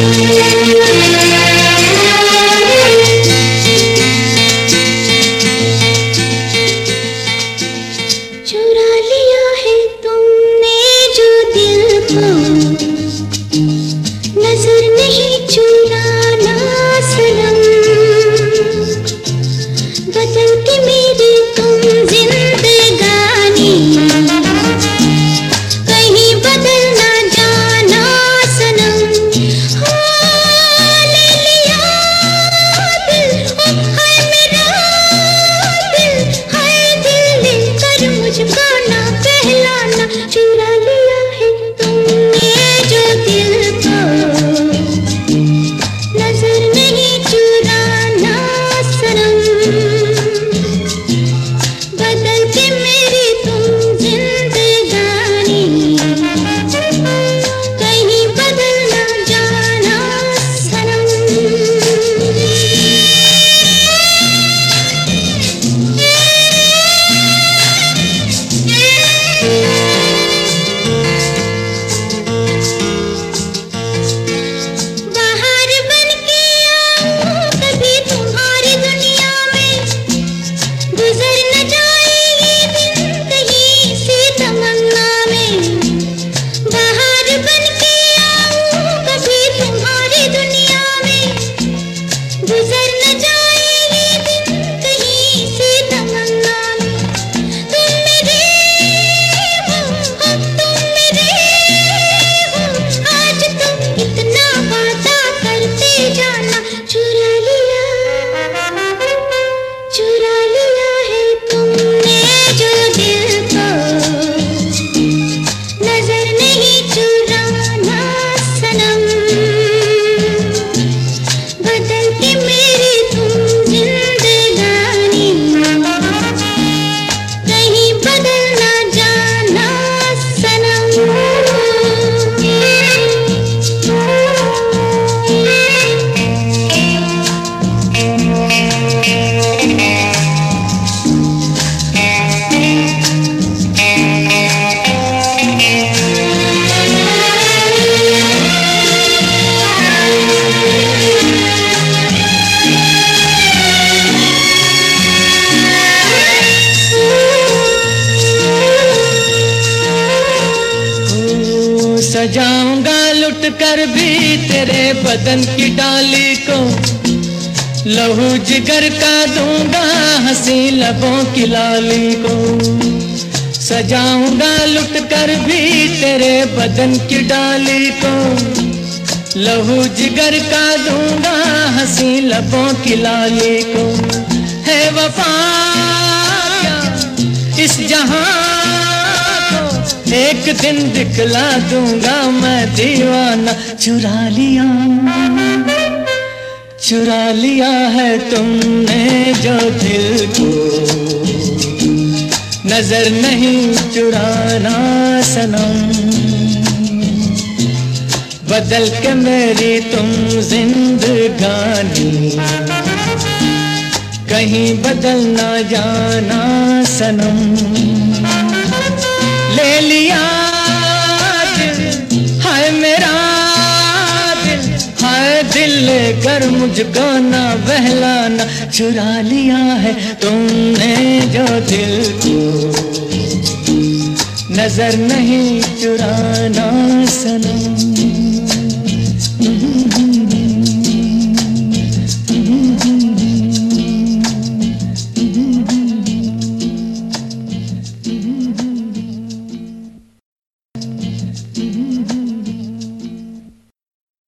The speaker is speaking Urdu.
Música کر بھی تیرے بدن کی ڈالی کو لہو جگر کا دوں گا، ہنسی لبوں کی لالی کو۔ سجاؤں گا لٹ کر بھی تیرے بدن کی ڈالی کو۔ لہو جگر کا دوں گا، ہنسی لبوں کی لالی کو۔ ایک دن دکھلا دوں گا میں دیوانہ۔ چرا لیا۔ چرا لیا ہے تم نے جو دل کو۔ نظر نہیں چرانا سنم بدل کے میری تم زندگانی۔ کہیں بدل نہ جانا سنم لیا دل ہائے میرا دل، ہائے دل لے کر مجھ کو نہ بہلانا، چرا لیا ہے تم نے جو دل کو۔ نظر نہیں چرانا سنم